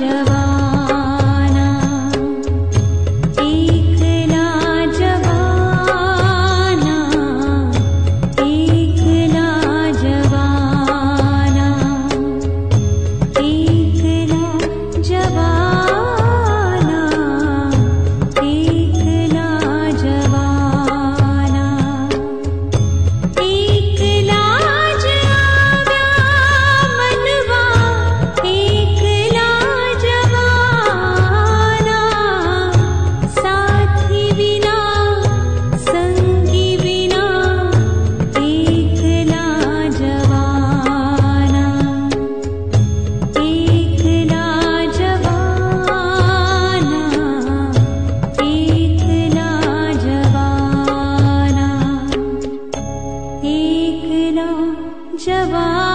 Yeah. जवा